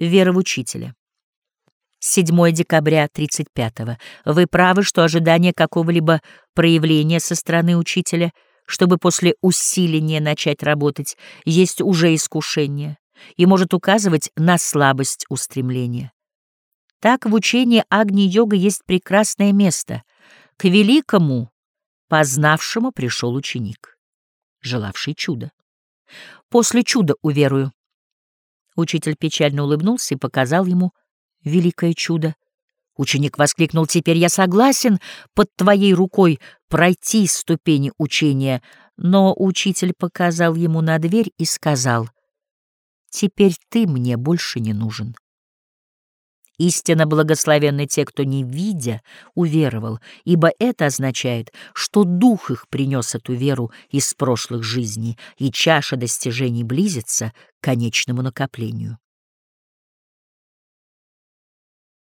Вера в учителя. 7 декабря 35 -го. Вы правы, что ожидание какого-либо проявления со стороны учителя, чтобы после усиления начать работать, есть уже искушение и может указывать на слабость устремления. Так в учении Агни-йога есть прекрасное место. К великому, познавшему пришел ученик, желавший чуда. После чуда уверую. Учитель печально улыбнулся и показал ему великое чудо. Ученик воскликнул, «Теперь я согласен под твоей рукой пройти ступени учения». Но учитель показал ему на дверь и сказал, «Теперь ты мне больше не нужен». Истинно благословенны те, кто, не видя, уверовал, ибо это означает, что Дух их принес эту веру из прошлых жизней, и чаша достижений близится к конечному накоплению.